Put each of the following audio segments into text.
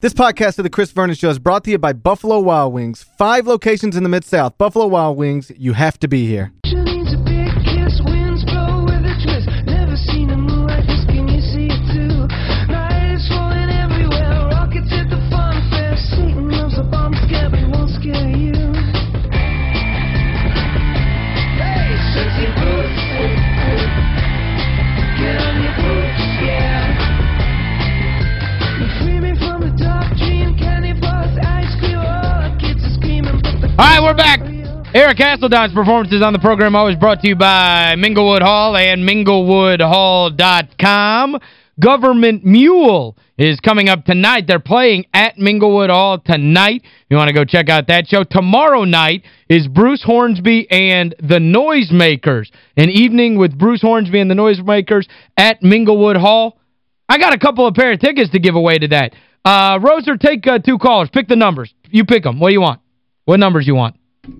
This podcast of the Chris Vernon Show is brought to you by Buffalo Wild Wings. Five locations in the Mid-South. Buffalo Wild Wings, you have to be here. Eric Hasseltine's performances on the program always brought to you by Minglewood Hall and minglewoodhall.com. Government Mule is coming up tonight. They're playing at Minglewood Hall tonight. You want to go check out that show. Tomorrow night is Bruce Hornsby and the Noisemakers. An evening with Bruce Hornsby and the Noisemakers at Minglewood Hall. I got a couple of pair of tickets to give away to that. Uh, Roser, take uh, two callers. Pick the numbers. You pick them. What do you want? What numbers you want?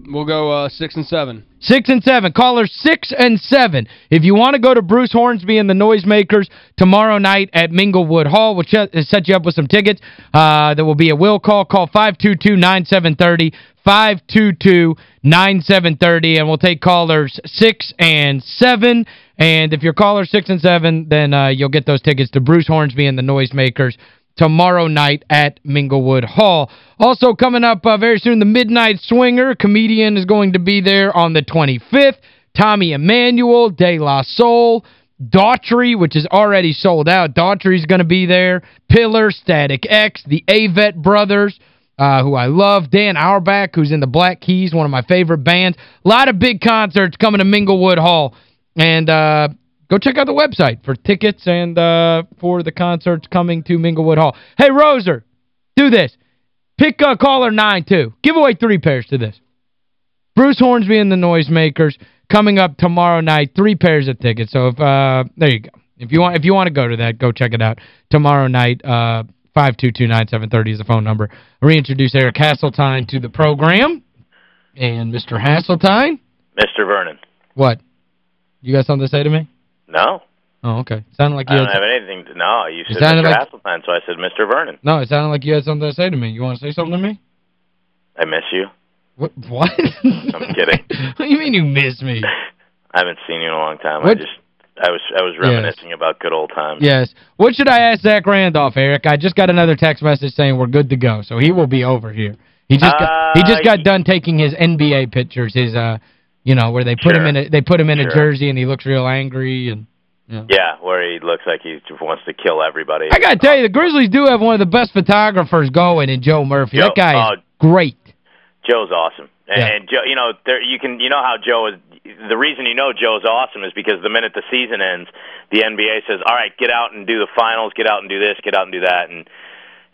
We'll go uh, six and seven. Six and seven. Callers six and seven. If you want to go to Bruce Hornsby and the Noisemakers tomorrow night at Minglewood Hall, we'll set you up with some tickets. Uh, there will be a will call. Call 522-9730, 522-9730, and we'll take callers six and seven. And if you're caller six and seven, then uh, you'll get those tickets to Bruce Hornsby and the Noisemakers tomorrow night at Minglewood Hall. Also coming up uh, very soon, the Midnight Swinger. Comedian is going to be there on the 25th. Tommy Emmanuel, De La Soul, Daughtry, which is already sold out. Daughtry's going to be there. Pillar, Static X, the Avett Brothers, uh, who I love. Dan Auerbach, who's in the Black Keys, one of my favorite bands. A lot of big concerts coming to Minglewood Hall. And uh, Go check out the website for tickets and uh, for the concerts coming to Minglewood Hall. Hey, Roser, do this. Pick uh, caller 9-2. Give away three pairs to this. Bruce Hornsby and the Noisemakers coming up tomorrow night. Three pairs of tickets. So if uh, there you go. If you want if you want to go to that, go check it out. Tomorrow night, uh, 522-9730 is the phone number. Reintroduce Eric Hasseltine to the program. And Mr. Hasseltine? Mr. Vernon. What? You got something to say to me? No. Oh, okay. Sounded like you I don't have anything to... No, you said Mr. Like, Hasseltine, so I said Mr. Vernon. No, it sounded like you had something to say to me. You want to say something to me? I miss you. What? What? I'm kidding. what do you mean you miss me? I haven't seen you in a long time. What? I just... I was I was reminiscing yes. about good old times. Yes. What should I ask Zach Randolph, Eric? I just got another text message saying we're good to go. So he will be over here. He just uh, got, he just got done taking his NBA pictures, his uh you know, where they put sure. him in a they put him in sure. a jersey and he looks real angry and yeah. yeah, where he looks like he just wants to kill everybody. I got to tell you, the Grizzlies do have one of the best photographers going in Joe Murphy. Joe, that guy uh, is great. Joe's awesome. And, yeah. and Joe, you know, there you can you know how Joe is the reason you know Joe's awesome is because the minute the season ends, the NBA says, "All right, get out and do the finals, get out and do this, get out and do that." And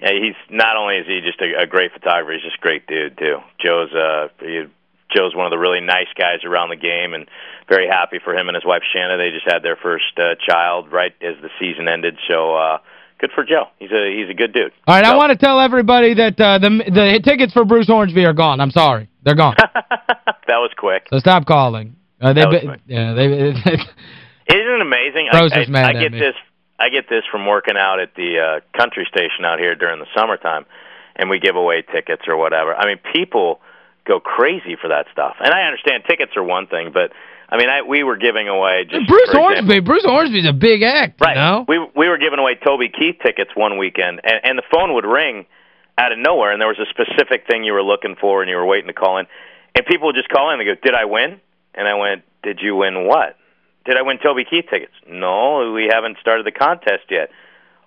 he's not only is he just a, a great photographer, he's just a great dude too. Joe's uh he, Joe's one of the really nice guys around the game, and very happy for him and his wife Shanna. They just had their first uh, child right as the season ended, so uh, good for Joe. He's a he's a good dude. All right, so. I want to tell everybody that uh, the the tickets for Bruce Hornsby are gone. I'm sorry. They're gone. that was quick. So stop calling. Uh, they, quick. Yeah, they, Isn't it amazing? I, I, mad I get this I get this from working out at the uh, country station out here during the summertime and we give away tickets or whatever. I mean, people go crazy for that stuff. And I understand tickets are one thing, but I mean, I we were giving away just Bruce Hornsby. Bruce Hornsby's a big act, right? You know? We we were giving away Toby Keith tickets one weekend, and, and the phone would ring out of nowhere, and there was a specific thing you were looking for, and you were waiting to call in, and people would just call in and go, "Did I win?" And I went, "Did you win what?" Did I win Toby Keith tickets? No, we haven't started the contest yet.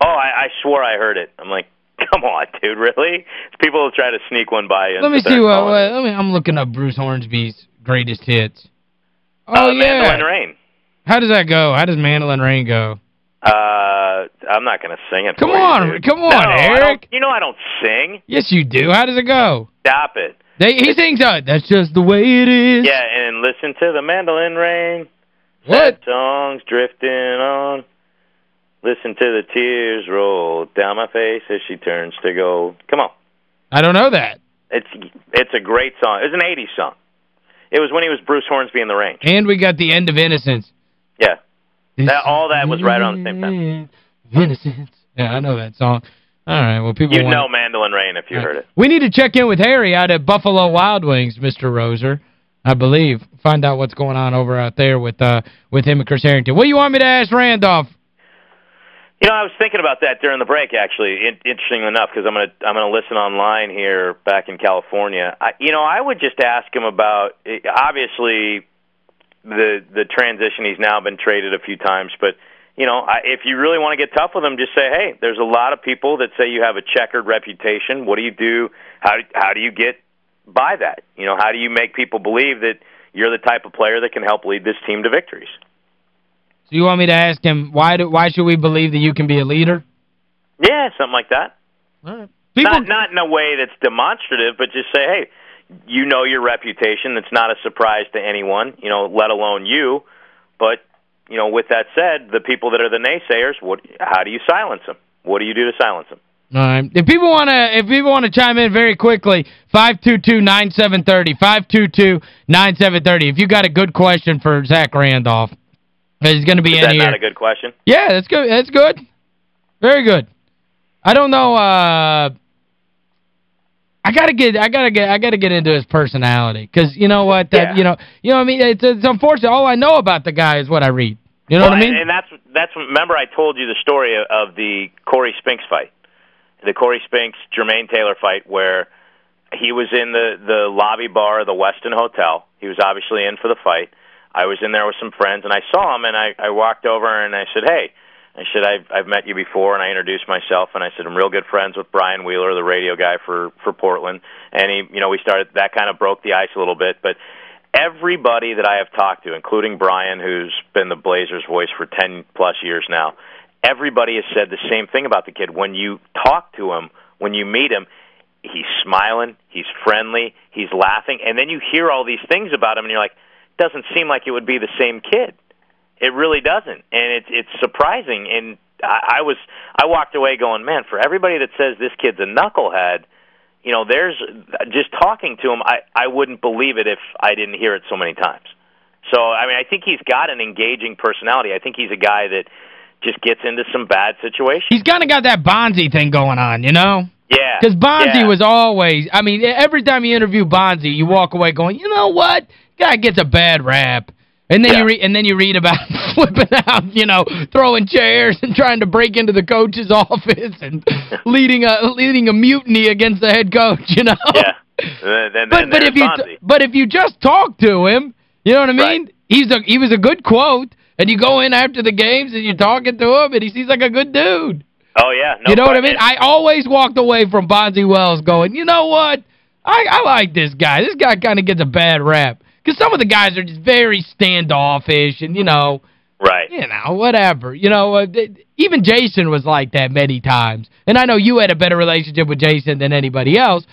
Oh, I, I swore I heard it. I'm like, Come on, dude, really? People will try to sneak one by you. Let me see what, what let me I'm looking up Bruce Hornsby's greatest hits. Oh uh, yeah. Mandolin Rain. How does that go? How does Mandolin Rain go? Uh, I'm not going to sing it Come on, you, come on, no, Eric. You know I don't sing. Yes, you do. How does it go? Stop it. They, he it's, sings, uh, that's just the way it is. Yeah, and listen to the mandolin rain. What? Sad songs drifting on. Listen to the tears roll down my face as she turns to gold. Come on. I don't know that. It's it's a great song. It was an 80s song. It was when he was Bruce Hornsby in the range. And we got the end of Innocence. Yeah. That, all that was right on the same time. Innocence. Yeah, I know that song. All right, well, people You know Mandolin Rain if you heard it. We need to check in with Harry out at Buffalo Wild Wings, Mr. Roser, I believe. Find out what's going on over out there with uh with him and Chris Harrington. What do you want me to ask Randolph? You know, I was thinking about that during the break, actually. In- interesting enough, because I'm gonna I'm gonna listen online here back in California. I, you know, I would just ask him about eh, obviously the the transition. He's now been traded a few times, but you know, I, if you really want to get tough with him, just say, hey, there's a lot of people that say you have a checkered reputation. What do you do? How how do you get by that? You know, how do you make people believe that you're the type of player that can help lead this team to victories? So you want me to ask him, why do, why should we believe that you can be a leader? Yeah, something like that. All right. People, not not in a way that's demonstrative, but just say, hey, you know your reputation. It's not a surprise to anyone, you know, let alone you. But you know, with that said, the people that are the naysayers, what? How do you silence them? What do you do to silence them? All right. If people want to if people want to chime in very quickly, 522-9730, 522-9730. If you got a good question for Zach Randolph, he's going to be Is in that not a good question? Yeah, that's good. That's good. Very good. I don't know uh I got to get I got to get I got to get into his personality cuz you know what that Yeah. you know you know what I mean it's, it's unfortunate all I know about the guy is what I read. You know well, what I mean? And, that's that's remember I told you the story of, of the Corey Spinks fight, the Corey Spinks Jermaine Taylor fight, where he was in the the lobby bar of the Westin Hotel. He was obviously in for the fight. I was in there with some friends, and I saw him, and I I walked over and I said, "Hey." I said, I've, I've met you before, and I introduced myself, and I said, I'm real good friends with Brian Wheeler, the radio guy for, for Portland. And he, you know, we started, that kind of broke the ice a little bit. But everybody that I have talked to, including Brian, who's been the Blazers voice for 10 plus years now, everybody has said the same thing about the kid. When you talk to him, when you meet him, he's smiling, he's friendly, he's laughing, and then you hear all these things about him, and you're like, doesn't seem like it would be the same kid. It really doesn't, and it's it's surprising. And I, I was I walked away going, man, for everybody that says this kid's a knucklehead, you know, there's just talking to him, I I wouldn't believe it if I didn't hear it so many times. So I mean, I think he's got an engaging personality. I think he's a guy that just gets into some bad situations. He's kind of got that Bonzi thing going on, you know? Yeah. Because Bonzi yeah. was always, I mean, every time you interview Bonzi, you walk away going, you know what? Guy gets a bad rap. And then Yeah. you read and then you read about flipping out, you know, throwing chairs and trying to break into the coach's office and leading a leading a mutiny against the head coach, you know? Yeah. And then, But but if you but if you just talk to him, you know what I mean? Right. He's a he was a good quote and you go in after the games and you're talking to him and he seems like a good dude. Oh yeah, no you know what I mean? I always walked away from Bonzi Wells going, you know what? I, I like this guy. This guy kind of gets a bad rap. Because some of the guys are just very standoffish and, you know, right. you know, whatever. You know, uh, even Jason was like that many times. And I know you had a better relationship with Jason than anybody else.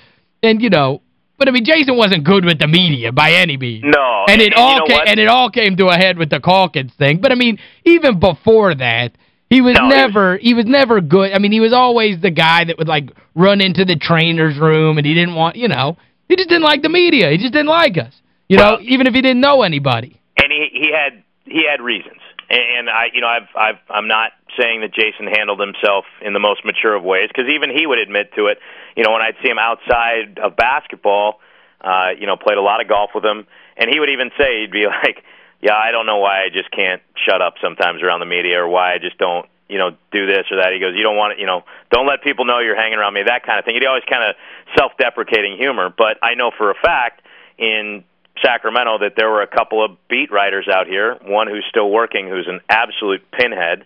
And, you know, but I mean, Jason wasn't good with the media by any means. No. And it you all came, and it all came to a head with the Calkins thing. But I mean, even before that, he was No, he was- never he was never good. I mean, he was always the guy that would like run into the trainer's room and he didn't want, you know, he just didn't like the media. He just didn't like us. You Well- know, even if he didn't know anybody. and he he had he had reasons. And, I you know I've I've I'm not saying that Jason handled himself in the most mature of ways because even he would admit to it. You know, when I'd see him outside of basketball, uh, you know, played a lot of golf with him, and he would even say he'd be like, "Yeah, I don't know why I just can't shut up sometimes around the media, or why I just don't." You know, do this or that. He goes, you don't want to, you know, don't let people know you're hanging around me. That kind of thing. He'd always kind of self-deprecating humor. But I know for a fact in Sacramento that there were a couple of beat writers out here, one who's still working, who's an absolute pinhead.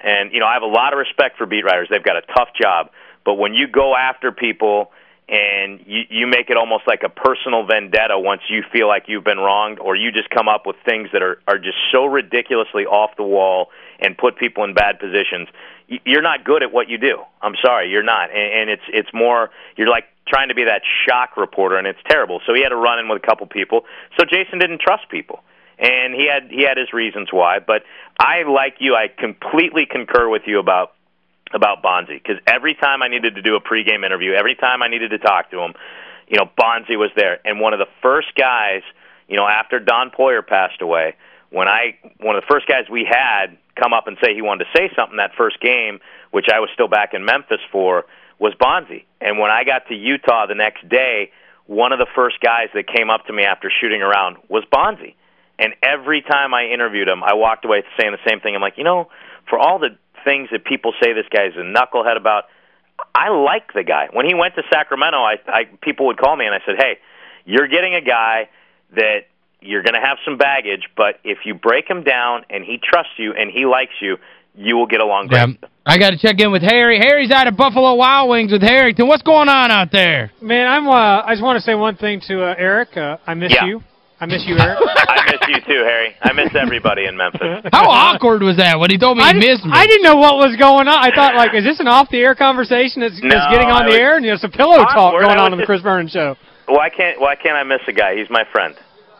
And, you know, I have a lot of respect for beat writers. They've got a tough job. But when you go after people and you, you make it almost like a personal vendetta once you feel like you've been wronged, or you just come up with things that are, are just so ridiculously off the wall and put people in bad positions, you're not good at what you do. I'm sorry, you're not. And, and it's it's more you're like trying to be that shock reporter, and it's terrible. So he had to run in with a couple people. So Jason didn't trust people, and he had he had his reasons why. But I like you. I completely concur with you about about Bonzi because every time I needed to do a pregame interview, every time I needed to talk to him, you know, Bonzi was there. And one of the first guys, you know, after Don Poier passed away, when I one of the first guys we had come up and say he wanted to say something that first game, which I was still back in Memphis for, was Bonzi. And when I got to Utah the next day, one of the first guys that came up to me after shooting around was Bonzi. And every time I interviewed him, I walked away saying the same thing. I'm like, you know, for all the things that people say this guy's a knucklehead about, I like the guy. When he went to Sacramento, I, I people would call me and I said, "Hey, you're getting a guy that you're going to have some baggage, but if you break him down and he trusts you and he likes you, you will get along great." Yeah. I got to check in with Harry. Harry's out at Buffalo Wild Wings with Harrington. What's going on out there? Man, I'm uh, I just want to say one thing to uh, Eric. Uh, I miss Yeah. you. I miss you, Eric. I miss you too, Harry. I miss everybody in Memphis. How awkward was that when he told me I he didn't- missed me? I didn't know what was going on. I thought, like, is this an off-the-air conversation that's, that's getting on I the was- air? And, you know, some pillow talk going on was on the Chris Vernon show. Why can't Why can't I miss a guy? He's my friend.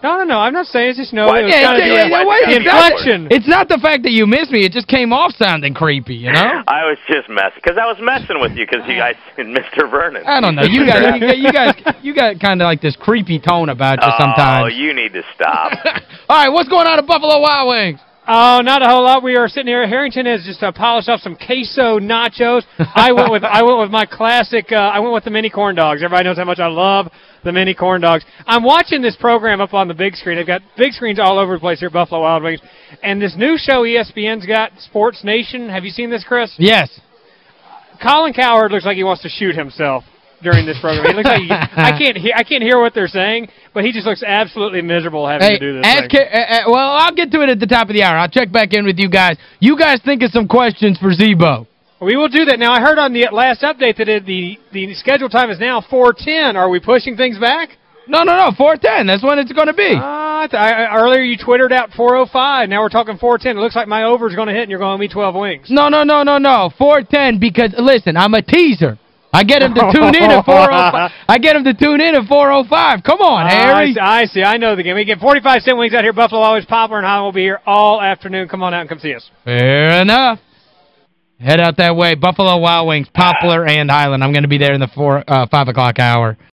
No, no, no. I'm not saying it's just no. Why- it was Yeah, kind of yeah, the, yeah, wait, the it's not- inflection. It's not the fact that you missed me. It just came off sounding creepy, you know? I was just messing because I was messing with you because you guys, Mr. Vernon. I don't know. You guys, you guys, you guys, you got kind of like this creepy tone about you Oh, sometimes. Oh, you need to stop. All right, what's going on at Buffalo Wild Wings? Oh, not a whole lot. We are sitting here. Harrington has just uh, polished off some queso nachos. I went with I went with my classic. Uh, I went with the mini corn dogs. Everybody knows how much I love the mini corn dogs. I'm watching this program up on the big screen. They've got big screens all over the place here at Buffalo Wild Wings, and this new show ESPN's got, Sports Nation. Have you seen this, Chris? Yes. Colin Cowherd looks like he wants to shoot himself during this program. He looks like he, I can't hear I can't hear what they're saying, but he just looks absolutely miserable having Hey, to do this ask. Uh, uh, well, I'll get to it at the top of the hour. I'll check back in with you guys. You guys think of some questions for Z-Bo. We will do that. Now, I heard on the last update that it, the, the schedule time is now 410. Are we pushing things back? No, no, no, 410. That's when it's going to be. Uh, I, I, earlier you twittered out 405. Now we're talking 410. It looks like my over is going to hit and you're going to me 12 wings. No, no, no, no, no. 410 because, listen, I'm a teaser. I get him to tune in at 405. I get him to tune in at 405. Come on, I Harry. see, I see. I know the game. We get 45 cent wings out here. Buffalo always Poplar and Highland will be here all afternoon. Come on out and come see us. Fair enough. Head out that way. Buffalo Wild Wings, Poplar, and Highland. I'm going to be there in the four, uh, 5 o'clock hour.